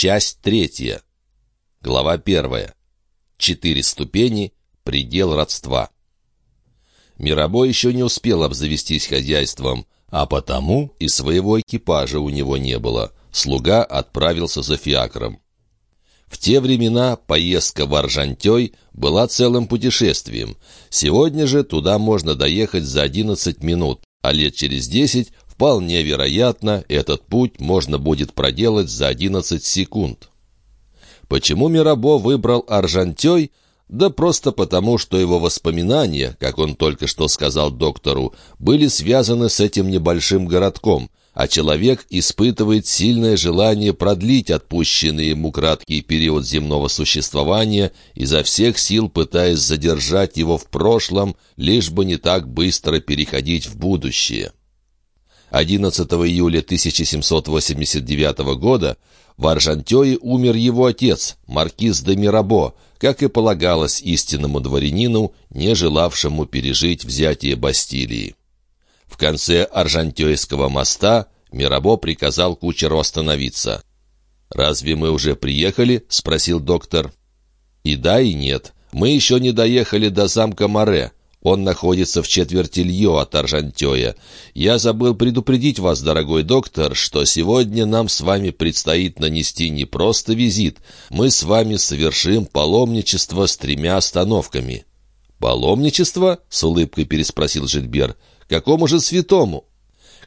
Часть третья. Глава первая. Четыре ступени. Предел родства. Мирабо еще не успел обзавестись хозяйством, а потому и своего экипажа у него не было. Слуга отправился за фиакром. В те времена поездка в Аржантёй была целым путешествием. Сегодня же туда можно доехать за 11 минут, а лет через 10 вполне вероятно этот путь можно будет проделать за 11 секунд. Почему Мирабо выбрал Аржантёй? Да просто потому, что его воспоминания, как он только что сказал доктору, были связаны с этим небольшим городком, а человек испытывает сильное желание продлить отпущенный ему краткий период земного существования, изо всех сил пытаясь задержать его в прошлом, лишь бы не так быстро переходить в будущее. 11 июля 1789 года в Аржантёе умер его отец, маркиз де Мирабо, как и полагалось истинному дворянину, не желавшему пережить взятие Бастилии. В конце Аржантёйского моста Мирабо приказал кучеру остановиться. «Разве мы уже приехали?» — спросил доктор. «И да, и нет. Мы еще не доехали до замка Море. Он находится в четверти льё от Аржантёя. Я забыл предупредить вас, дорогой доктор, что сегодня нам с вами предстоит нанести не просто визит. Мы с вами совершим паломничество с тремя остановками». «Паломничество?» — с улыбкой переспросил Жильбер. «Какому же святому?»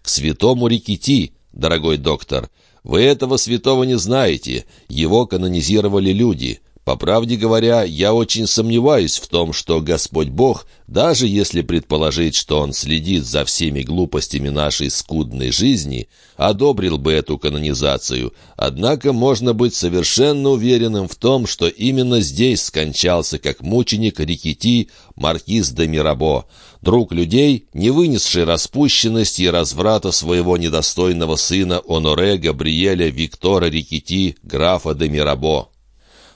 «К святому Рикити, дорогой доктор. Вы этого святого не знаете. Его канонизировали люди». По правде говоря, я очень сомневаюсь в том, что Господь Бог, даже если предположить, что Он следит за всеми глупостями нашей скудной жизни, одобрил бы эту канонизацию. Однако можно быть совершенно уверенным в том, что именно здесь скончался как мученик Рикити маркиз де Мирабо, друг людей, не вынесший распущенности и разврата своего недостойного сына Оноре Габриэля Виктора Рикити, графа де Мирабо.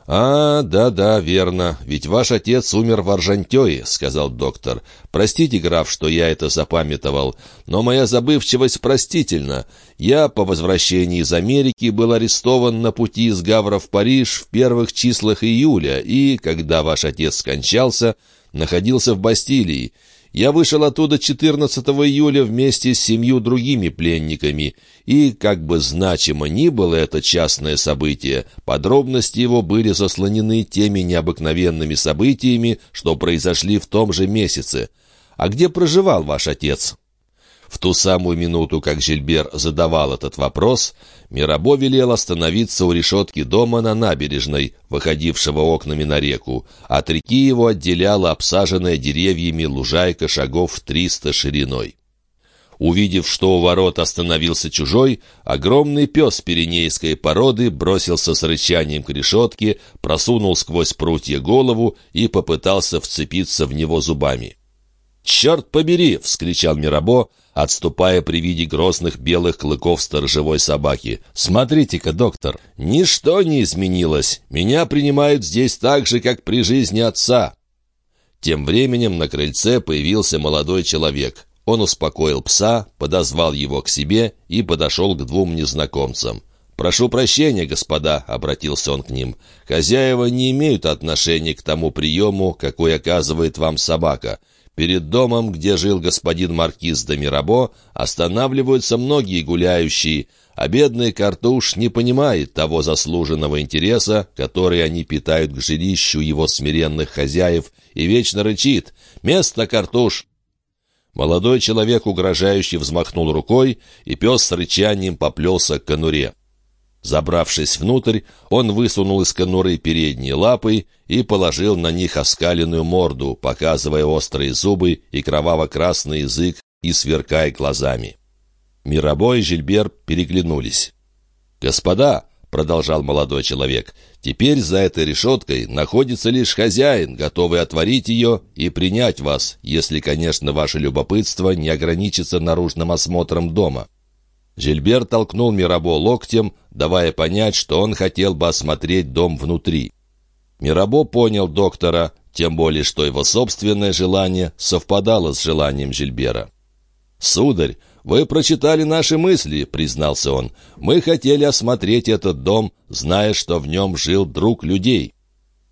«А, да-да, верно. Ведь ваш отец умер в Аржантёе», — сказал доктор. «Простите, граф, что я это запамятовал, но моя забывчивость простительна. Я по возвращении из Америки был арестован на пути из Гавра в Париж в первых числах июля и, когда ваш отец скончался, находился в Бастилии. Я вышел оттуда 14 июля вместе с семью другими пленниками, и, как бы значимо ни было это частное событие, подробности его были заслонены теми необыкновенными событиями, что произошли в том же месяце. А где проживал ваш отец?» В ту самую минуту, как Жильбер задавал этот вопрос, Мирабо велел остановиться у решетки дома на набережной, выходившего окнами на реку. От реки его отделяла обсаженная деревьями лужайка шагов триста шириной. Увидев, что у ворот остановился чужой, огромный пес пиренейской породы бросился с рычанием к решетке, просунул сквозь прутья голову и попытался вцепиться в него зубами. «Черт побери!» — вскричал Мирабо, отступая при виде грозных белых клыков сторожевой собаки. «Смотрите-ка, доктор, ничто не изменилось. Меня принимают здесь так же, как при жизни отца». Тем временем на крыльце появился молодой человек. Он успокоил пса, подозвал его к себе и подошел к двум незнакомцам. «Прошу прощения, господа», — обратился он к ним. «Хозяева не имеют отношения к тому приему, какой оказывает вам собака. Перед домом, где жил господин маркиз де Мирабо, останавливаются многие гуляющие, а бедный картуш не понимает того заслуженного интереса, который они питают к жилищу его смиренных хозяев, и вечно рычит «Место, картуш!». Молодой человек угрожающе взмахнул рукой, и пес с рычанием поплелся к конуре. Забравшись внутрь, он высунул из конуры передние лапы и положил на них оскаленную морду, показывая острые зубы и кроваво-красный язык и сверкая глазами. Мирабо и Жильбер переглянулись. «Господа!» — продолжал молодой человек. «Теперь за этой решеткой находится лишь хозяин, готовый отворить ее и принять вас, если, конечно, ваше любопытство не ограничится наружным осмотром дома». Жильбер толкнул Мирабо локтем, давая понять, что он хотел бы осмотреть дом внутри. Мирабо понял доктора, тем более, что его собственное желание совпадало с желанием Жильбера. «Сударь, «Вы прочитали наши мысли», — признался он. «Мы хотели осмотреть этот дом, зная, что в нем жил друг людей».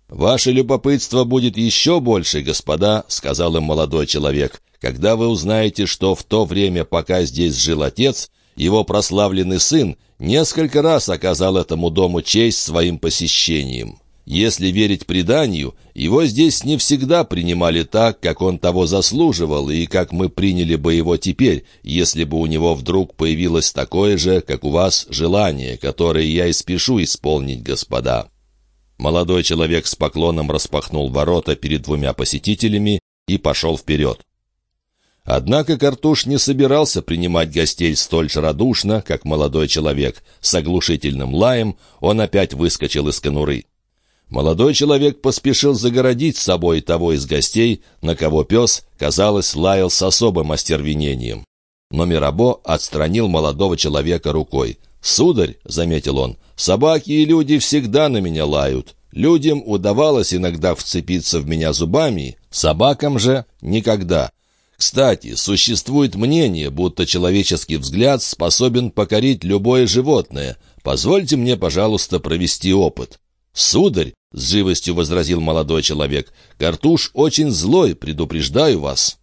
«Ваше любопытство будет еще больше, господа», — сказал им молодой человек, «когда вы узнаете, что в то время, пока здесь жил отец, его прославленный сын несколько раз оказал этому дому честь своим посещением». Если верить преданию, его здесь не всегда принимали так, как он того заслуживал, и как мы приняли бы его теперь, если бы у него вдруг появилось такое же, как у вас, желание, которое я и спешу исполнить, господа». Молодой человек с поклоном распахнул ворота перед двумя посетителями и пошел вперед. Однако Картуш не собирался принимать гостей столь же радушно, как молодой человек. С оглушительным лаем он опять выскочил из конуры. Молодой человек поспешил загородить собой того из гостей, на кого пес, казалось, лаял с особым остервенением. Но Мирабо отстранил молодого человека рукой. «Сударь», — заметил он, — «собаки и люди всегда на меня лают. Людям удавалось иногда вцепиться в меня зубами, собакам же никогда». Кстати, существует мнение, будто человеческий взгляд способен покорить любое животное. Позвольте мне, пожалуйста, провести опыт. «Сударь», — с живостью возразил молодой человек, — «картуш очень злой, предупреждаю вас».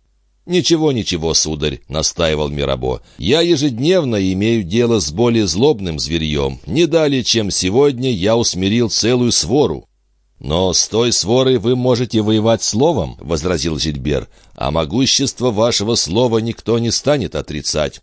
«Ничего, ничего, сударь», — настаивал Мирабо. «Я ежедневно имею дело с более злобным зверьем. Не далее, чем сегодня, я усмирил целую свору». «Но с той сворой вы можете воевать словом», — возразил Жильбер, «а могущество вашего слова никто не станет отрицать».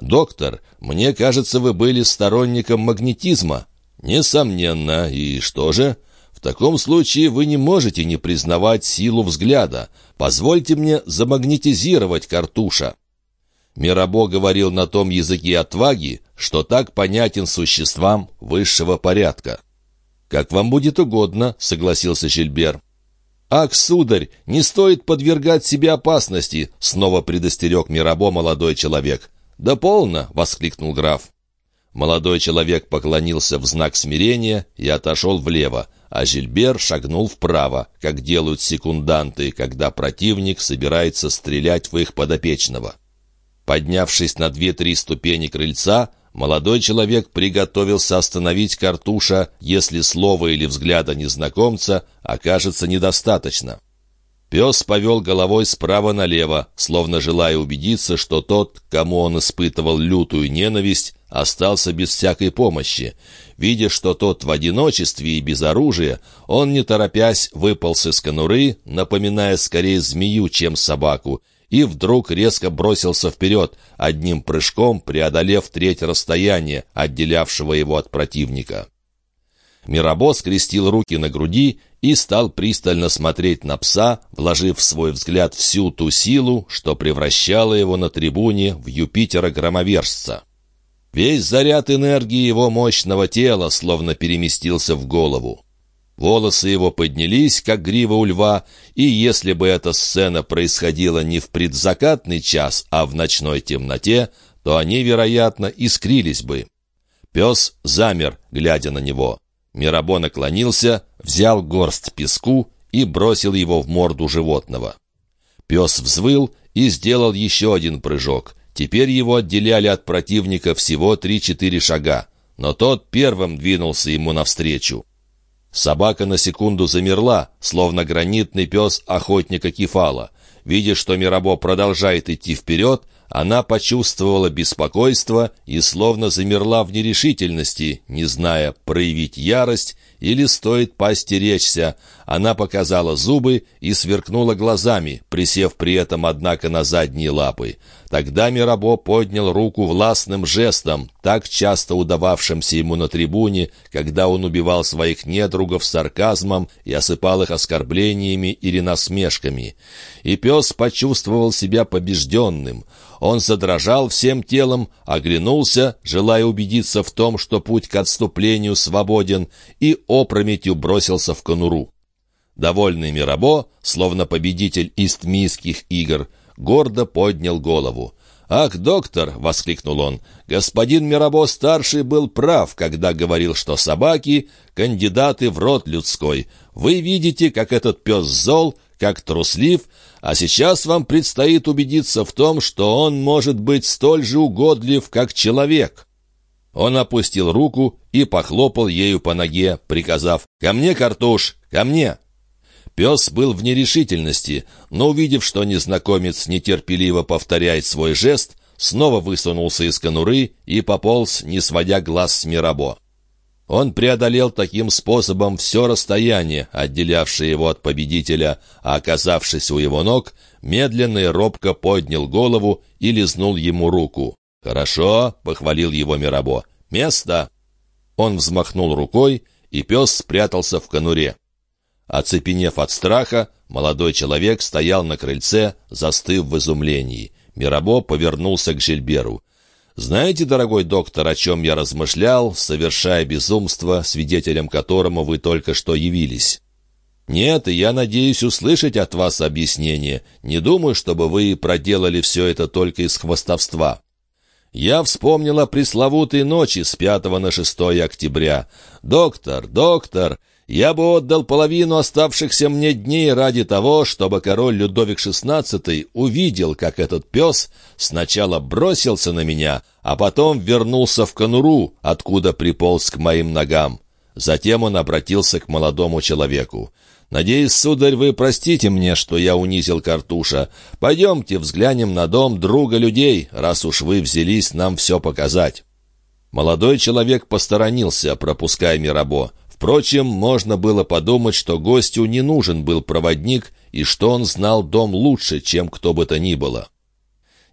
«Доктор, мне кажется, вы были сторонником магнетизма». «Несомненно. И что же?» «В таком случае вы не можете не признавать силу взгляда. Позвольте мне замагнетизировать картуша». Мирабо говорил на том языке отваги, что так понятен существам высшего порядка. «Как вам будет угодно», — согласился Жильбер. «Ах, сударь, не стоит подвергать себе опасности», — снова предостерег Мирабо молодой человек. «Да полно!» — воскликнул граф. Молодой человек поклонился в знак смирения и отошел влево, а Жильбер шагнул вправо, как делают секунданты, когда противник собирается стрелять в их подопечного. Поднявшись на две-три ступени крыльца, молодой человек приготовился остановить картуша, если слова или взгляда незнакомца окажется недостаточно. Пес повел головой справа налево, словно желая убедиться, что тот, кому он испытывал лютую ненависть, остался без всякой помощи. Видя, что тот в одиночестве и без оружия, он, не торопясь, выполз из конуры, напоминая скорее змею, чем собаку, и вдруг резко бросился вперед, одним прыжком преодолев треть расстояния, отделявшего его от противника. Мирабо скрестил руки на груди и стал пристально смотреть на пса, вложив в свой взгляд всю ту силу, что превращало его на трибуне в Юпитера-громовержца. Весь заряд энергии его мощного тела словно переместился в голову. Волосы его поднялись, как грива у льва, и если бы эта сцена происходила не в предзакатный час, а в ночной темноте, то они, вероятно, искрились бы. Пес замер, глядя на него. Мирабо наклонился, взял горсть песку и бросил его в морду животного. Пес взвыл и сделал еще один прыжок. Теперь его отделяли от противника всего три-четыре шага, но тот первым двинулся ему навстречу. Собака на секунду замерла, словно гранитный пес охотника Кефала. Видя, что Мирабо продолжает идти вперед, она почувствовала беспокойство и словно замерла в нерешительности, не зная, проявить ярость или стоит постеречься. Она показала зубы и сверкнула глазами, присев при этом, однако, на задние лапы. Тогда Мирабо поднял руку властным жестом, так часто удававшимся ему на трибуне, когда он убивал своих недругов сарказмом и осыпал их оскорблениями или насмешками. И пес почувствовал себя побежденным. Он задрожал всем телом, оглянулся, желая убедиться в том, что путь к отступлению свободен, и опрометью бросился в конуру. Довольный Мирабо, словно победитель истмийских игр, гордо поднял голову. «Ах, доктор!» — воскликнул он. «Господин Мирабо-старший был прав, когда говорил, что собаки — кандидаты в род людской. Вы видите, как этот пес зол, как труслив, а сейчас вам предстоит убедиться в том, что он может быть столь же угодлив, как человек». Он опустил руку и похлопал ею по ноге, приказав «Ко мне, Картуш, ко мне!» Пес был в нерешительности, но, увидев, что незнакомец нетерпеливо повторяет свой жест, снова высунулся из конуры и пополз, не сводя глаз с Мирабо. Он преодолел таким способом все расстояние, отделявшее его от победителя, а, оказавшись у его ног, медленно и робко поднял голову и лизнул ему руку. «Хорошо», — похвалил его Мирабо. «Место!» Он взмахнул рукой, и пес спрятался в конуре. Оцепенев от страха, молодой человек стоял на крыльце, застыв в изумлении. Мирабо повернулся к Жильберу. «Знаете, дорогой доктор, о чем я размышлял, совершая безумство, свидетелем которому вы только что явились?» «Нет, и я надеюсь услышать от вас объяснение. Не думаю, чтобы вы проделали все это только из хвостовства». Я вспомнила пресловутой ночи с 5 на 6 октября. «Доктор, доктор, я бы отдал половину оставшихся мне дней ради того, чтобы король Людовик XVI увидел, как этот пес сначала бросился на меня, а потом вернулся в конуру, откуда приполз к моим ногам. Затем он обратился к молодому человеку. «Надеюсь, сударь, вы простите мне, что я унизил Картуша. Пойдемте взглянем на дом друга людей, раз уж вы взялись нам все показать». Молодой человек посторонился, пропуская Мирабо. Впрочем, можно было подумать, что гостю не нужен был проводник и что он знал дом лучше, чем кто бы то ни было.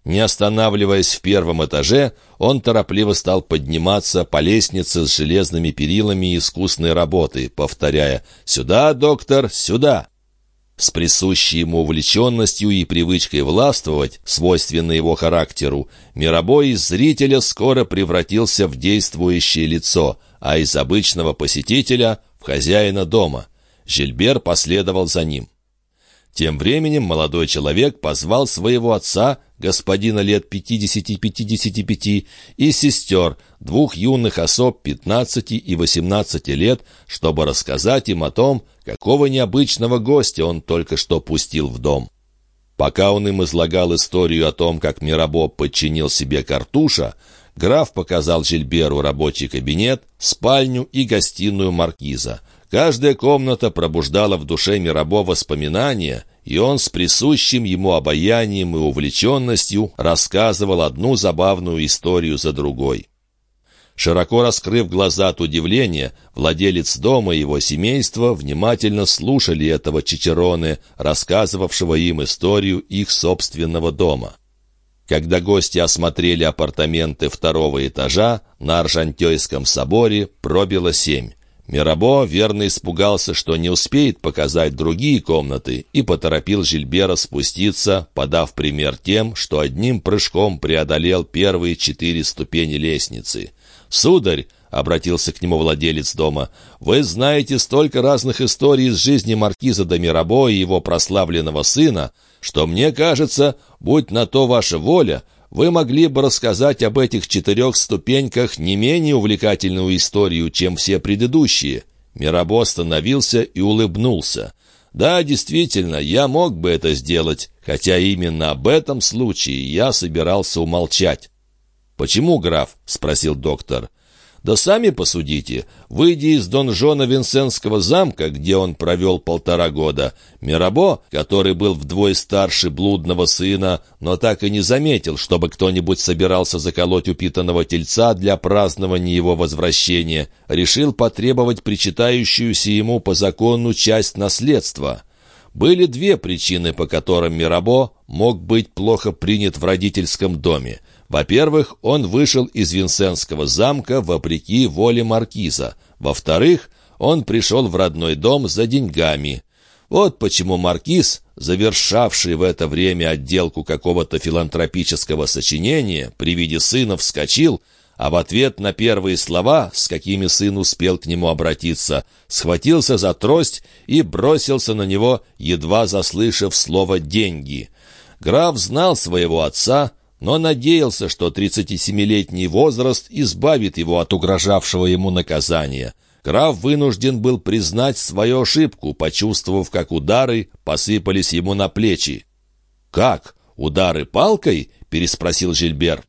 Не останавливаясь в первом этаже, он торопливо стал подниматься по лестнице с железными перилами искусной работы, повторяя «Сюда, доктор, сюда!». С присущей ему увлеченностью и привычкой властвовать, свойственной его характеру, мировой из зрителя скоро превратился в действующее лицо, а из обычного посетителя — в хозяина дома. Жильбер последовал за ним. Тем временем молодой человек позвал своего отца, господина лет 50-55, и сестер, двух юных особ 15 и 18 лет, чтобы рассказать им о том, какого необычного гостя он только что пустил в дом. Пока он им излагал историю о том, как Мирабо подчинил себе картуша, Граф показал Жильберу рабочий кабинет, спальню и гостиную маркиза. Каждая комната пробуждала в душе Мирабо воспоминания, и он с присущим ему обаянием и увлеченностью рассказывал одну забавную историю за другой. Широко раскрыв глаза от удивления, владелец дома и его семейство внимательно слушали этого Чичероне, рассказывавшего им историю их собственного дома. Когда гости осмотрели апартаменты второго этажа, на Аржантёйском соборе пробило семь. Мирабо верно испугался, что не успеет показать другие комнаты, и поторопил Жильбера спуститься, подав пример тем, что одним прыжком преодолел первые четыре ступени лестницы. «Сударь!» — обратился к нему владелец дома. «Вы знаете столько разных историй из жизни маркиза де Мирабо и его прославленного сына, что мне кажется, будь на то ваша воля, вы могли бы рассказать об этих четырех ступеньках не менее увлекательную историю, чем все предыдущие». Мирабо остановился и улыбнулся. «Да, действительно, я мог бы это сделать, хотя именно об этом случае я собирался умолчать». «Почему, граф?» — спросил доктор. Да сами посудите. Выйдя из донжона Винсентского замка, где он провел полтора года, Мирабо, который был вдвое старше блудного сына, но так и не заметил, чтобы кто-нибудь собирался заколоть упитанного тельца для празднования его возвращения, решил потребовать причитающуюся ему по закону часть наследства. Были две причины, по которым Мирабо мог быть плохо принят в родительском доме. Во-первых, он вышел из Винсентского замка вопреки воле маркиза. Во-вторых, он пришел в родной дом за деньгами. Вот почему маркиз, завершавший в это время отделку какого-то филантропического сочинения, при виде сына вскочил, а в ответ на первые слова, с какими сын успел к нему обратиться, схватился за трость и бросился на него, едва заслышав слово «деньги». Граф знал своего отца, но надеялся, что 37-летний возраст избавит его от угрожавшего ему наказания. Граф вынужден был признать свою ошибку, почувствовав, как удары посыпались ему на плечи. «Как? Удары палкой?» — переспросил Жильбер.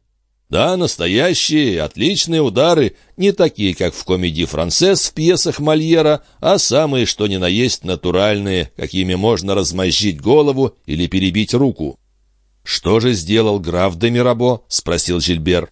Да, настоящие, отличные удары, не такие, как в комедии «Францесс» в пьесах Мольера, а самые, что ни на есть, натуральные, какими можно размозжить голову или перебить руку. «Что же сделал граф де Мирабо?» — спросил Жильбер.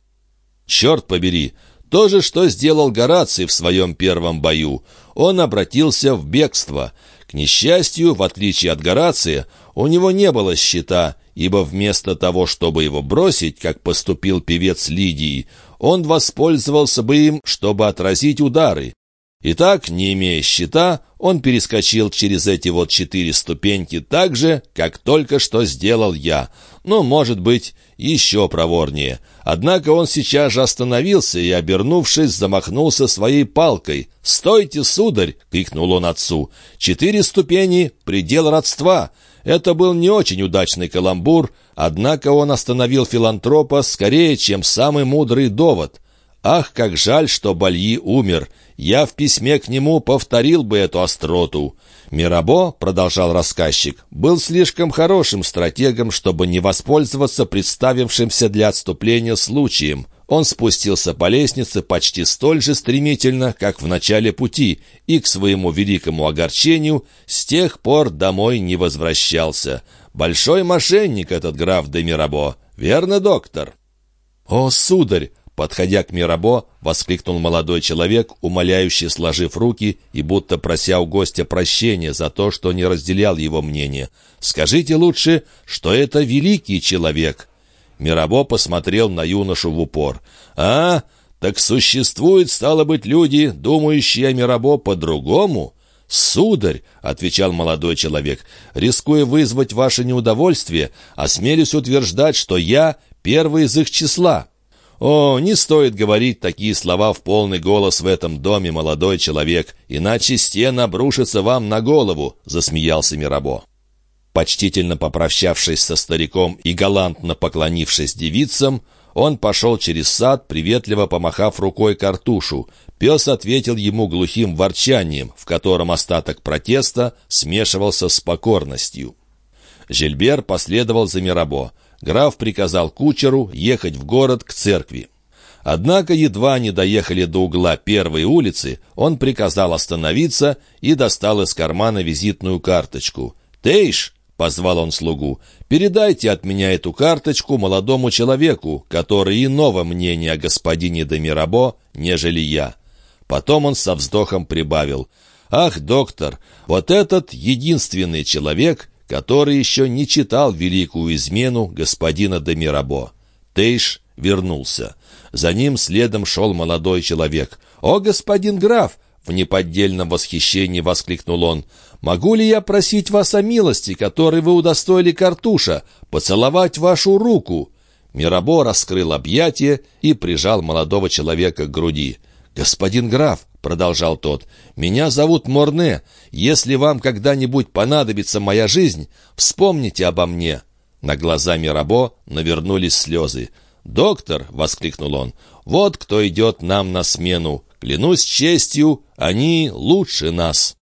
«Черт побери! То же, что сделал Гораций в своем первом бою. Он обратился в бегство. К несчастью, в отличие от Горация, у него не было щита, ибо вместо того, чтобы его бросить, как поступил певец Лидии, он воспользовался бы им, чтобы отразить удары. Итак, не имея щита, он перескочил через эти вот четыре ступеньки так же, как только что сделал я. Ну, может быть, еще проворнее. Однако он сейчас же остановился и, обернувшись, замахнулся своей палкой. «Стойте, сударь!» — крикнул он отцу. «Четыре ступени — предел родства!» Это был не очень удачный каламбур, однако он остановил филантропа скорее, чем самый мудрый довод. Ах, как жаль, что Бальи умер. Я в письме к нему повторил бы эту остроту. Мирабо, продолжал рассказчик, был слишком хорошим стратегом, чтобы не воспользоваться представившимся для отступления случаем. Он спустился по лестнице почти столь же стремительно, как в начале пути, и, к своему великому огорчению, с тех пор домой не возвращался. Большой мошенник этот граф де Мирабо, верно, доктор? «О, сударь!» Подходя к Мирабо, воскликнул молодой человек, умоляюще сложив руки и будто прося у гостя прощения за то, что не разделял его мнение. «Скажите лучше, что это великий человек». Мирабо посмотрел на юношу в упор. «А, так существуют, стало быть, люди, думающие о Мирабо по-другому?» «Сударь», — отвечал молодой человек, — «рискуя вызвать ваше неудовольствие, осмелюсь утверждать, что я первый из их числа». «О, не стоит говорить такие слова в полный голос в этом доме, молодой человек, иначе стена обрушится вам на голову», — засмеялся Мирабо. Почтительно попрощавшись со стариком и галантно поклонившись девицам, он пошел через сад, приветливо помахав рукой картушу. Пес ответил ему глухим ворчанием, в котором остаток протеста смешивался с покорностью. Жильбер последовал за Мирабо. Граф приказал кучеру ехать в город к церкви. Однако едва они доехали до угла первой улицы, он приказал остановиться и достал из кармана визитную карточку. «Тейш!» — позвал он слугу. «Передайте от меня эту карточку молодому человеку, который иного мнения о господине де Мирабо, нежели я». Потом он со вздохом прибавил. «Ах, доктор, вот этот единственный человек, который еще не читал великую измену господина де Мирабо». Тейш вернулся. За ним следом шел молодой человек. «О, господин граф!» — в неподдельном восхищении воскликнул он. Могу ли я просить вас о милости, которой вы удостоили картуша, поцеловать вашу руку?» Мирабо раскрыл объятия и прижал молодого человека к груди. «Господин граф», — продолжал тот, — «меня зовут Морне. Если вам когда-нибудь понадобится моя жизнь, вспомните обо мне». На глаза Мирабо навернулись слезы. «Доктор!» — воскликнул он. «Вот кто идет нам на смену. Клянусь честью, они лучше нас».